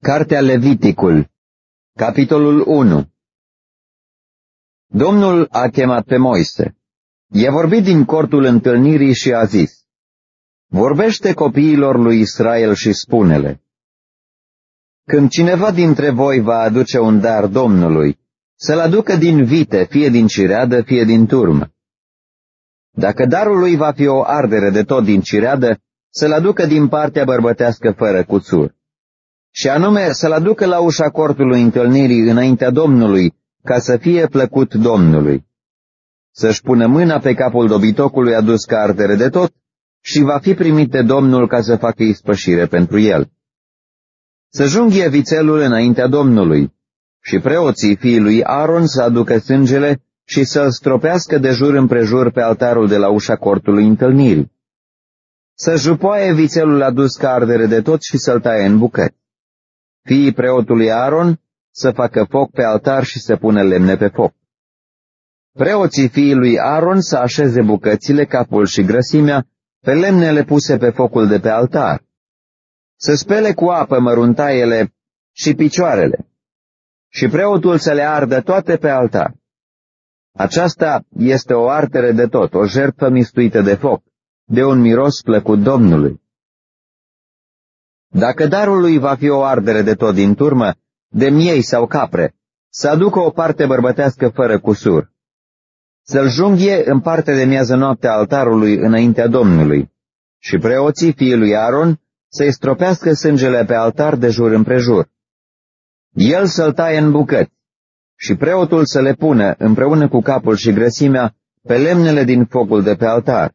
Cartea Leviticul, capitolul 1 Domnul a chemat pe Moise. I-a vorbit din cortul întâlnirii și a zis, Vorbește copiilor lui Israel și spune-le, Când cineva dintre voi va aduce un dar Domnului, să-l aducă din vite, fie din cireadă, fie din turmă. Dacă darul lui va fi o ardere de tot din cireadă, să-l aducă din partea bărbătească fără cuțur și anume să-l aducă la ușa cortului întâlnirii înaintea Domnului, ca să fie plăcut Domnului. Să-și pună mâna pe capul dobitocului adus ca ardere de tot și va fi primit de Domnul ca să facă ispășire pentru el. Să junghie vițelul înaintea Domnului și preoții fiului Aaron să aducă sângele și să-l stropească de jur împrejur pe altarul de la ușa cortului întâlnirii. Să jupoaie vițelul adus ca ardere de tot și să-l taie în bucăți fiii preotului Aaron să facă foc pe altar și să pună lemne pe foc. Preoții fiii lui Aaron să așeze bucățile, capul și grăsimea pe lemnele puse pe focul de pe altar. Să spele cu apă măruntaiele și picioarele și preotul să le ardă toate pe altar. Aceasta este o artere de tot, o jertfă mistuită de foc, de un miros plăcut Domnului. Dacă darul lui va fi o ardere de tot din turmă, de miei sau capre, să aducă o parte bărbătească fără cusur. Să-l junghie în parte de miază noaptea altarului înaintea Domnului și preoții fiului Aaron să-i stropească sângele pe altar de jur împrejur. El să-l taie în bucăți și preotul să le pună împreună cu capul și grăsimea pe lemnele din focul de pe altar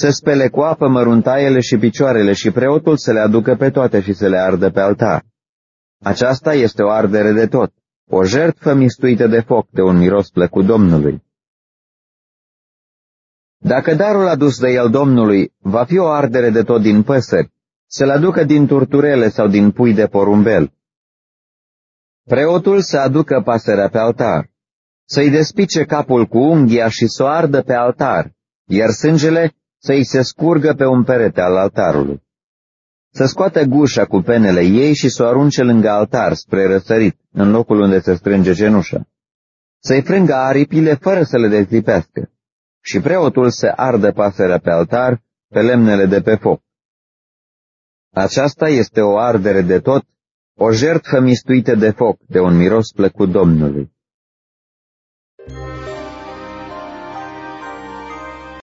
să spele cu apă măruntaiele și picioarele și preotul să le aducă pe toate și să le ardă pe altar. Aceasta este o ardere de tot, o jertfă mistuită de foc de un miros plăcut Domnului. Dacă darul adus de el Domnului va fi o ardere de tot din păsări, să-l aducă din turturele sau din pui de porumbel. Preotul să aducă pasărea pe altar, să-i despice capul cu unghia și să o ardă pe altar, iar sângele să-i se scurgă pe un perete al altarului. Să scoată gușa cu penele ei și să o arunce lângă altar, spre răsărit, în locul unde se strânge genușa. Să-i frângă aripile fără să le dezlipească și preotul să ardă pasărea pe altar, pe lemnele de pe foc. Aceasta este o ardere de tot, o jertfă mistuită de foc, de un miros plăcut Domnului.